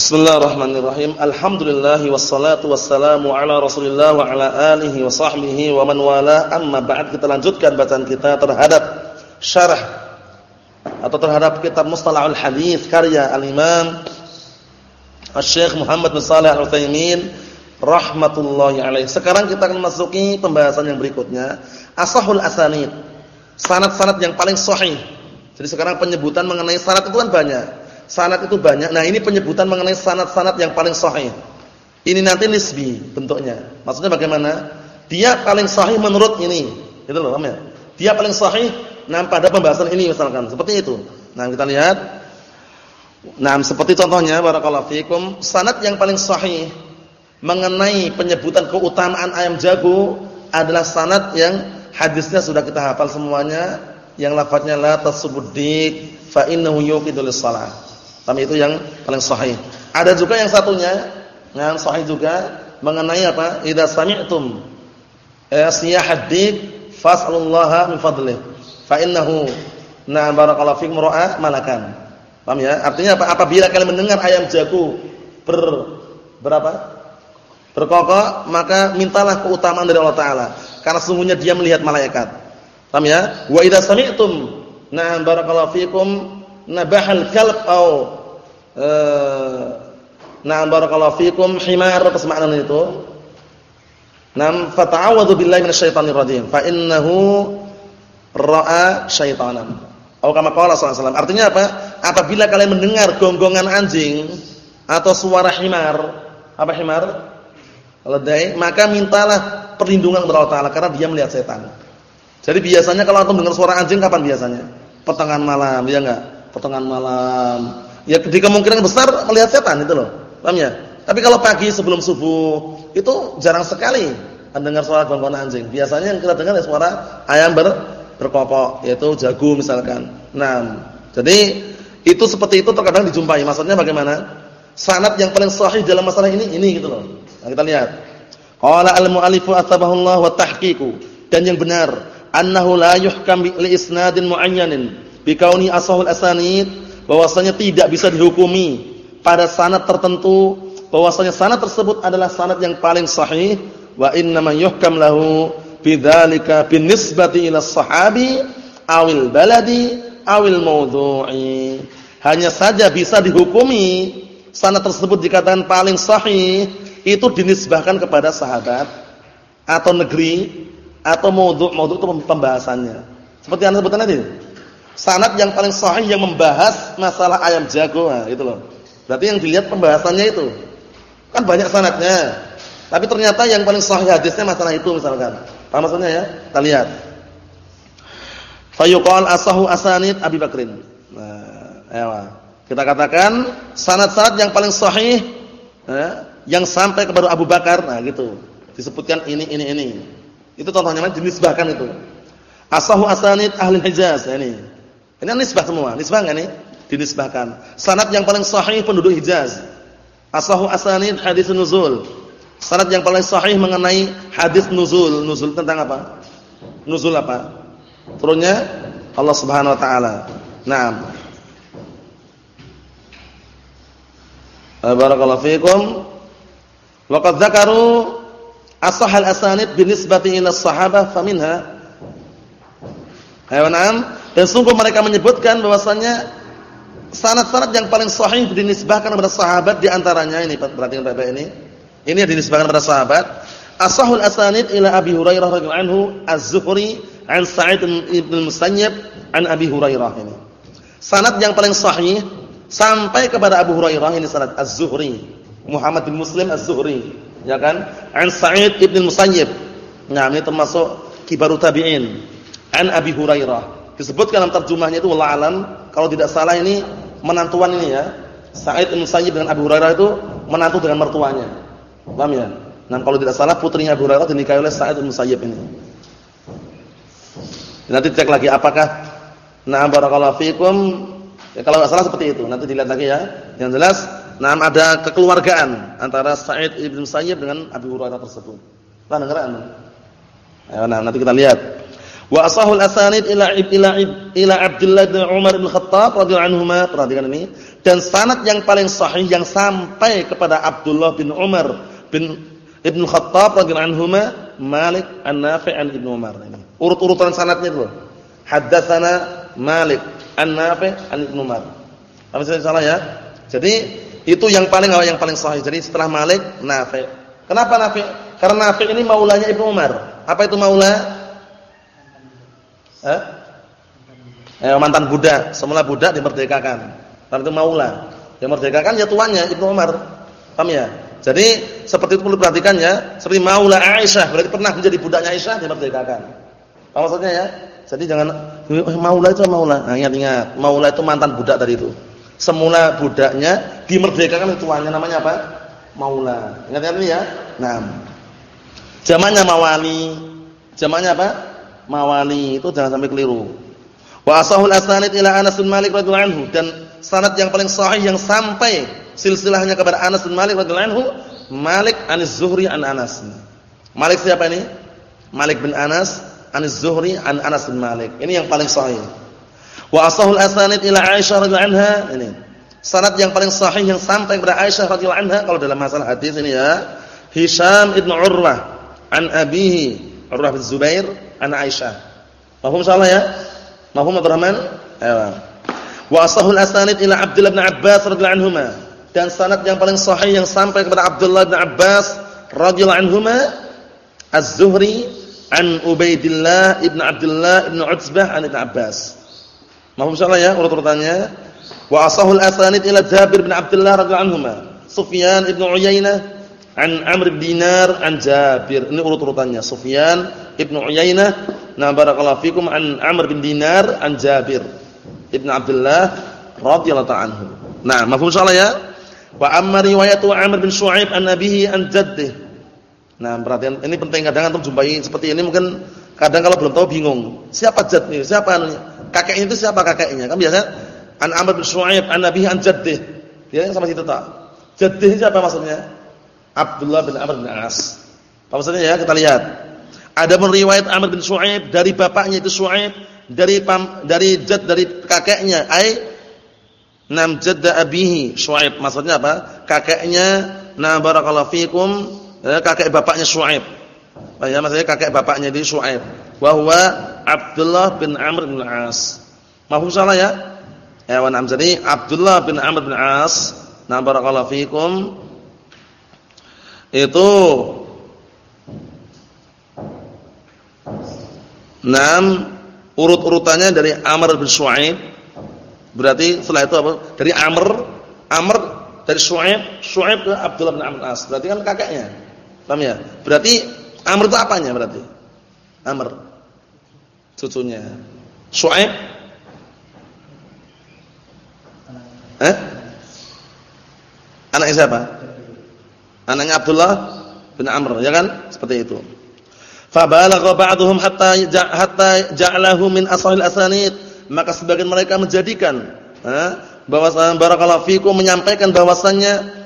Bismillahirrahmanirrahim. Alhamdulillah wassalatu wassalamu ala Rasulillah wa ala alihi wa sahbihi wa man wala. Amma ba'd kita lanjutkan bacaan kita terhadap syarah atau terhadap kitab Mustalahul Hadis karya Al-Imam Asy-Syaikh Muhammad bin Shalih Al-Utsaimin rahmatullahi alaih. Sekarang kita akan masuki pembahasan yang berikutnya, asahul asanid. Sanad-sanad yang paling sahih. Jadi sekarang penyebutan mengenai sanad itu kan banyak sanad itu banyak. Nah, ini penyebutan mengenai sanad-sanad yang paling sahih. Ini nanti nisbi bentuknya. Maksudnya bagaimana? Dia paling sahih menurut ini. Itu loh, ya? Dia paling sahih nah pada pembahasan ini misalkan. Seperti itu. Nah, kita lihat. Nah, seperti contohnya barakallahu fikum, sanad yang paling sahih mengenai penyebutan keutamaan ayam jago adalah sanad yang hadisnya sudah kita hafal semuanya, yang lafadznya la tasubuddik fa innahu yuqidul shalah. Tapi itu yang paling sahih. Ada juga yang satunya yang sahih juga mengenai apa? Idza sami'tum siyahaddik fas'alullaha min fadlih. Fa innahu na barakallahu fikum ra'a malakan. Paham ya? Artinya apa? Apabila kalian mendengar ayam jago ber berapa? Berkokok, maka mintalah keutamaan dari Allah taala karena sungguhnya dia melihat malaikat. Paham ya? Wa idza sami'tum na barakallahu fikum nabahal kalb au eh na'am barakallahu fikum himar apa makna itu? Nam fata'awwadhu billahi minasyaitonir rajim fa innahu ra'a syaitanan. Atau kama qala sallallahu Artinya apa? Apabila kalian mendengar gonggongan anjing atau suara himar, apa himar? Ledai, maka mintalah perlindungan kepada Allah Taala karena dia melihat setan. Jadi biasanya kalau antum dengar suara anjing kapan biasanya? Pertengahan malam, ya enggak? Pertengahan malam. Ya di kemungkinan besar melihat setan itu loh. Paham ya? Tapi kalau pagi sebelum subuh itu jarang sekali mendengar suara gonggongan anjing. Biasanya yang kita dengar ya suara ayam ber berkokok, yaitu jago misalkan. Nah, jadi itu seperti itu terkadang dijumpai. Maksudnya bagaimana? Sanad yang paling sahih dalam masalah ini ini gitu loh. Nah, kita lihat. Qala al-mu'allifu atabahullah wa tahqiqu. Dan yang benar, annahu la yuhkam li isnadin muayyanin bi kauni asahul asanid, bahwasanya tidak bisa dihukumi pada sanad tertentu bahwasanya sanad tersebut adalah sanad yang paling sahih wa inna man yuhkam lahu bidzalika binisbati ila sahabi awil baladi awil mawdu'i. Hanya saja bisa dihukumi sanad tersebut dikatakan paling sahih itu dinisbahkan kepada sahabat atau negeri atau maudhu' maudhu' itu pembahasannya. Seperti yang sebutkan tadi. Sanad yang paling sahih yang membahas masalah ayam jago, nah, itu loh. Berarti yang dilihat pembahasannya itu. Kan banyak sanadnya. Tapi ternyata yang paling sahih hadisnya masalah itu misalkan. Paham maksudnya ya? Kita lihat. Fayuqal asahu asanid Abi Bakrin. Nah, ya. Kita katakan sanad-sanad yang paling sahih ya, yang sampai kepada Abu Bakar, nah gitu. Disebutkan ini ini ini. Itu contohnya jenis bahkan itu. Asahu asanid ahli Hijaz nah, ini. Ini nisbah semua, nisbah enggak nih? Dinisbahkan. Sanad yang paling sahih penduduk Hijaz. Asahu asanid hadis nuzul. Sanad yang paling sahih mengenai hadis nuzul. Nuzul tentang apa? Nuzul apa? Turunnya Allah Subhanahu wa taala. Naam. Barakallahu fiikum. Waqad dzakaru asahal asanid binisbati ila sahabah faminha Ayo dan sungguh mereka menyebutkan bahwasannya sanad-sanad yang paling sahih dinisbahkan kepada sahabat di antaranya ini perhatikan Bapak ini. Ini dinisbahkan kepada sahabat. Asahul asanid ila Abi Hurairah radhiyallahu anhu Az-Zuhri an Sa'id ibn Musayyib an Abi Hurairah ini. Sanad yang paling sahih sampai kepada Abu Hurairah ini sanad Az-Zuhri. Muhammad bin Muslim Az-Zuhri, ya kan? An Sa'id ibn Musayyib. Nah, ini termasuk kibarut tabi'in. An Abi Hurairah. Disebutkan dalam terjemahnya itu wallah alam, kalau tidak salah ini menantuan ini ya. Sa'id bin Musayyib dengan Abu Hurairah itu menantu dengan mertuanya. Paham ya? Nah, kalau tidak salah putrinya Abu Hurairah dinikahi oleh Sa'id bin Musayyib ini. Nanti cek lagi apakah nah barakallahu fikum ya, kalau enggak salah seperti itu. Nanti dilihat lagi ya. Yang jelas nah ada kekeluargaan antara Sa'id bin Musayyib dengan Abu Hurairah tersebut. Paham dengar Nah, nanti kita lihat. Wa asahul asanid ila ila ila Abdullah bin Umar bin Khattab radhiyallahu anhuma. Perhatikan ini. Dan sanad yang paling sahih yang sampai kepada Abdullah bin Umar bin Ibn Khattab radhiyallahu anhuma Malik An-Nafi' an Ibnu Umar ini. Urut-urutan sanadnya itu. Haddatsana Malik An-Nafi' an Ibnu Umar. Apa salah ya? Jadi itu yang paling yang paling sahih. Jadi setelah Malik Nafi'. Kenapa Nafi'? Karena Nafi' ini maulanya Ibnu Umar. Apa itu maula? Eh? Eh, mantan budak, semula budak dimerdekakan. Karena itu maula. Yang merdekakan ya tuannya Ibnu Umar. Paham ya? Jadi seperti itu perlu perhatikan ya. Seperti maula Aisyah, berarti pernah menjadi budaknya Aisyah dimerdekakan. Apa maksudnya ya? Jadi jangan oh, maula itu maula. Nah, ingat-ingat, maula itu mantan budak tadi itu. Semula budaknya dimerdekakan tuannya namanya apa? Maula. Ingat-ingat ini ya. Nah. Zamannya mawali. Zamannya apa? Mawali itu jangan sampai keliru. Wa asahul asanid ila Anas bin Malik radhiyallahu anhu dan sanad yang paling sahih yang sampai silsilahnya kepada Anas bin Malik radhiyallahu anhu Malik anis Zuhri an Anas. Malik siapa ini? Malik bin Anas anis Zuhri an Anas bin Malik. Ini yang paling sahih. Wa asahul asanid ila Aisyah radhiyallahu anha ini. Sanad yang paling sahih yang sampai kepada Aisyah radhiyallahu anha kalau dalam masalah hadis ini ya. Hisham ibn Urwah an abihi Urwah bin Zubair anak Aisyah. Mahfum salah ya? Mahfum Abdurrahman? Ayo. Wa asahul asanid ila Abdullah bin Abbas radhiyallahu anhuma. Dan sanad yang paling sahih yang sampai kepada Abdullah bin Abbas radhiyallahu anhuma Az-Zuhri an Ubaidillah ibn Abdullah ibn Utsbah an Ibn Abbas. Mahfum salah ya urut-urutannya? Wa asahul asanid ila Jabir bin Abdullah radhiyallahu anhuma. Sufyan ibn Uyainah an Amr bin Dinar an Jabir. Ini urut-urutannya. Sufyan Ibnu Uyainah, na barakallahu fikum an Amr bin Dinar an Jabir Ibnu Abdullah radhiyallahu anhu. Nah, mafhum salah ya? Wa amma riwayatu Amr bin Shu'aib an nabihi an jaddih. Nah, perhatian ini penting kadang antum jumpai seperti ini mungkin kadang kalau belum tahu bingung. Siapa jad nih? Siapa anunya? Kakeknya itu siapa kakeknya? Kan biasa an Amr bin Shu'aib an nabihi an jaddih. Dia sama situ tak. Jaddih siapa maksudnya? Abdullah bin Amr bin As. Apa maksudnya ya? Kita lihat. Ada riwayat Amr bin Shu'aib dari bapaknya itu Shu'aib, dari pam, dari jad dari kakeknya, ai nam jadda abihi Shu'aib. Maksudnya apa? Kakeknya na barakallahu fikum, ya, kakek bapaknya Shu'aib. Ya, maksudnya kakek bapaknya di Shu'aib. Wa Abdullah bin Amr bin As. Mahfum salah ya? Ya, wa jadi Abdullah bin Amr bin As, na barakallahu fikum itu Naam urut-urutannya dari Amr bin Shu'aib. Berarti setelah itu apa? Dari Amr, Amr dari Shu'aib, Shu'aib ke Abdullah bin Amr As. Berarti kan kakeknya. Paham ya? Berarti Amr itu apanya berarti? Amr cucunya. Shu'aib Eh? Anaknya siapa? Anaknya Abdullah bin Amr, ya kan? Seperti itu. Fabalagha ba'dhum hatta hatta ja'alahu min ashahil asanid. Maka sebagian mereka menjadikan bahwasanya barakallahu fikum menyampaikan bahwasannya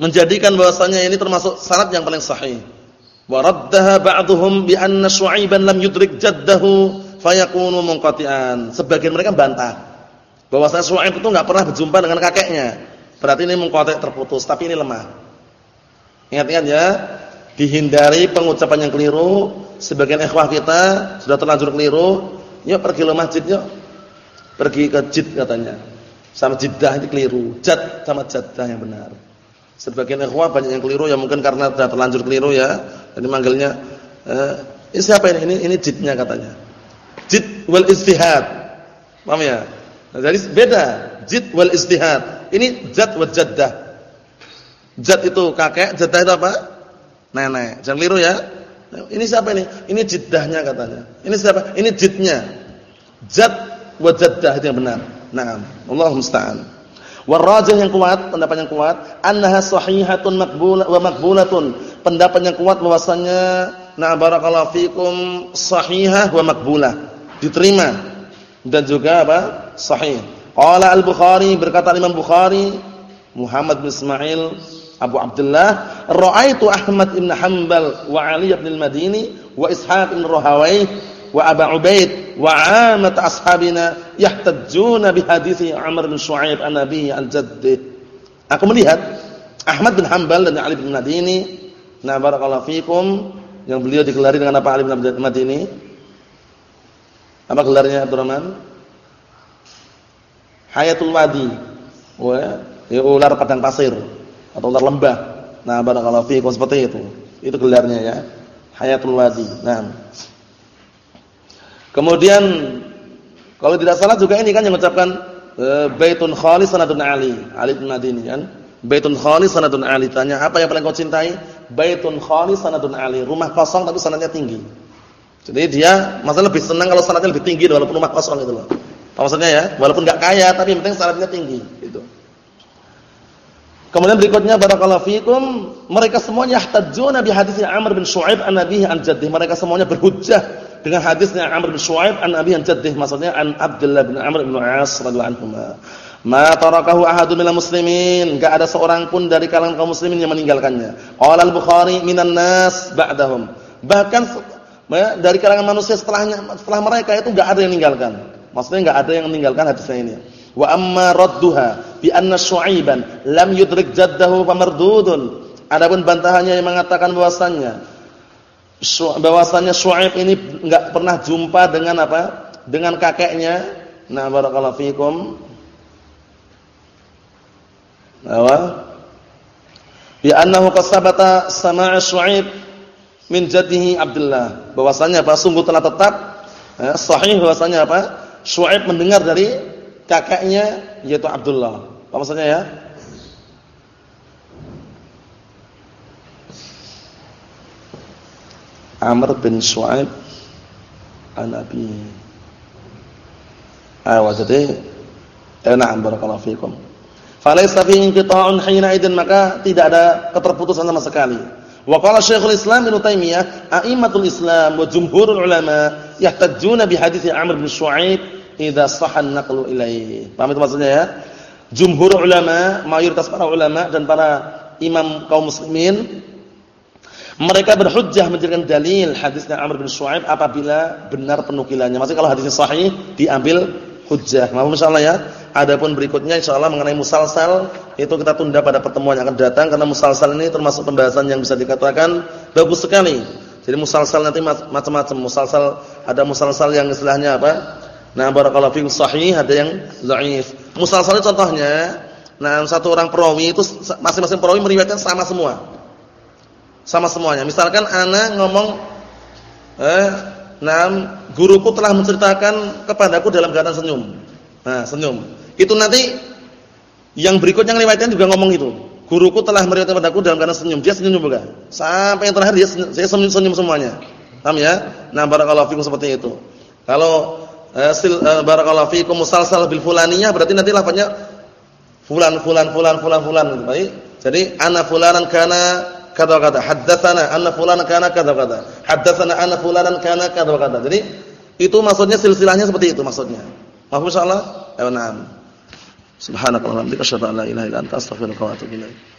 menjadikan bahwasannya ini termasuk sanad yang paling sahih. Wa raddaha ba'dhum bi anna Syu'aiban lam yudrik jaddahu fayakunu munqati'an. Sebagian mereka bantah bahwasanya Syu'aib itu enggak pernah berjumpa dengan kakeknya. Berarti ini munqati' terputus, tapi ini lemah. Ingat-ingat ya, dihindari pengucapan yang keliru. Sebagian ikhwah kita sudah terlanjur keliru, yuk pergi ke masjid yuk. Pergi ke jid katanya. Sama jiddah itu keliru. Jad sama jaddah yang benar. Sebagian ikhwah banyak yang keliru ya mungkin karena sudah terlanjur keliru ya. Jadi manggilnya eh, ini siapa ini? Ini ini jidnya katanya. Jid wal istihad. Paham ya? Nah, jadi beda. Jid wal istihad. Ini jad wa jaddah. Jad itu kakek, jaddah itu apa? nenek. Jangan keliru ya. Ini siapa ini? Ini jiddahnya katanya. Ini siapa? Ini jidnya. Jad wa jaddah itu yang benar. Naam. Allah musta'an. Warajih yang kuat, pendapat yang kuat, annaha sahihatun maqbulah wa maqbulatun. Pendapat yang kuat bahwasanya na barakallahu fikum sahihah wa maqbulah. Diterima dan juga apa? Sahih. Qala Al-Bukhari berkata Imam Bukhari Muhammad bin Ismail Abu Abdullah, ra'aitu Ahmad ibn Hanbal wa Ali ibn al-Madini wa Ishaq bin Rahawai wa Aba Ubaid wa 'amat ashabina yahtajjuna bi hadithi Amr bin Shu'aib an nabihi al jaddih. Aku melihat Ahmad bin Hanbal dan Ali bin Madini, na barakallahu fikum, yang beliau digelari dengan apa Ali bin Madini? Apa gelarnya Abdurrahman? Hayatul Wadi. Wah, ya ular padang pasir atau ular lembah. Nah, barakallahu fikum seperti itu. Itu gelarnya ya. Hayatul Wadi. Nah. Kemudian kalau tidak salah juga ini kan yang mengucapkan e, Baitun Khalis sanadun Ali, Ali bin Madini kan. Baitun Khalis sanadun Ali. Tanya, apa yang paling kau cintai? Baitun Khalis sanadun Ali. Rumah kosong tapi sanadnya tinggi. Jadi dia masalah lebih senang kalau sanadnya lebih tinggi walaupun rumah kosong itu loh. Maksudnya ya? Walaupun enggak kaya tapi yang penting sanadnya tinggi gitu. Kemudian berikutnya barakallahu fikum, mereka semuanya yahtajjuna bi hadis Amr bin Shu'aib an nabihi an jaddih. Mereka semuanya berhujjah dengan hadisnya Amr bin Shu'aib an nabihi an jaddih, maksudnya an Abdullah bin Amr bin As radhiyallahu anhu. Ma tarakahu ahadun minal muslimin, enggak ada seorang pun dari kalangan kaum muslimin yang meninggalkannya. Qala al-Bukhari minan nas ba'dahum. Bahkan dari kalangan manusia setelahnya setelah mereka itu enggak ada yang meninggalkan. Maksudnya enggak ada yang meninggalkan hadisnya ini. Wa amma radduha bi anna Syuaiban lam yudrik jaddahu famardudun. Adapun bantahannya yang mengatakan bahwasannya bahwasannya Syuaib ini enggak pernah jumpa dengan apa? Dengan kakeknya. Nah, barakallahu fikum. Apa? Bi annahu qasabata sama'a Syuaib min jaddihi Abdullah. Bahwasanya apa? Sungguh telah tetap eh, sahih bahwasanya apa? Syuaib mendengar dari kakaknya yaitu Abdullah. Apa maksudnya ya? Amr bin Shu'aib an-Nabi. Ayo jadi eh na'am barakallahu fikum. Falaysa fi inqita'un hina idin maka tidak ada keterputusan sama sekali. Wa qala Syekhul Islam Ibnu Taimiyah, a'immatul Islam wa jumhurul ulama yahtajjuna bi hadits Amr bin Shu'aib idza sahan naqlu ilaihi. Paham itu maksudnya ya? Jumhur ulama, mayoritas para ulama dan para imam kaum muslimin mereka berhujjah menjadikan dalil hadisnya Amr bin Shu'aib apabila benar penukilannya. Maksudnya kalau hadisnya sahih diambil hujjah. Maaf insyaallah ya. Adapun berikutnya insyaallah mengenai musalsal itu kita tunda pada pertemuan yang akan datang karena musalsal ini termasuk pembahasan yang bisa dikatakan bagus sekali. Jadi musalsal nanti macam-macam. Musalsal ada musalsal yang istilahnya apa? Nah, barakallahu fiikum sahih, ada yang dhaif. Musalsal contohnya, nah satu orang perawi itu masing-masing perawi meriwayatkan sama semua. Sama semuanya. Misalkan ana ngomong eh nah guruku telah menceritakan kepadaku dalam keadaan senyum. Nah, senyum. Itu nanti yang berikutnya ngeriwayatkan juga ngomong itu. Guruku telah meriwayatkan kepadaku dalam keadaan senyum. Dia senyum juga. Sampai yang terakhir dia saya senyum-senyum semuanya. Paham ya? Nah, barakallahu fiikum seperti itu. Kalau sil, eh, barakallahu fiikum musalsal bil fulaniyah berarti nanti lafaznya fulan fulan fulan fulan fulan gitu. Baik. Jadi ana fulanan kana kata kata haddatsana anna fulanan kana kata kata haddatsana anna fulanan kana kata kata. Jadi itu maksudnya silsilahnya seperti itu maksudnya. Mahfuz insyaallah? Ya na'am. Subhanakallahumma wa bihamdika asyhadu an la ilaha illa anta astaghfiruka wa atubu ilaik.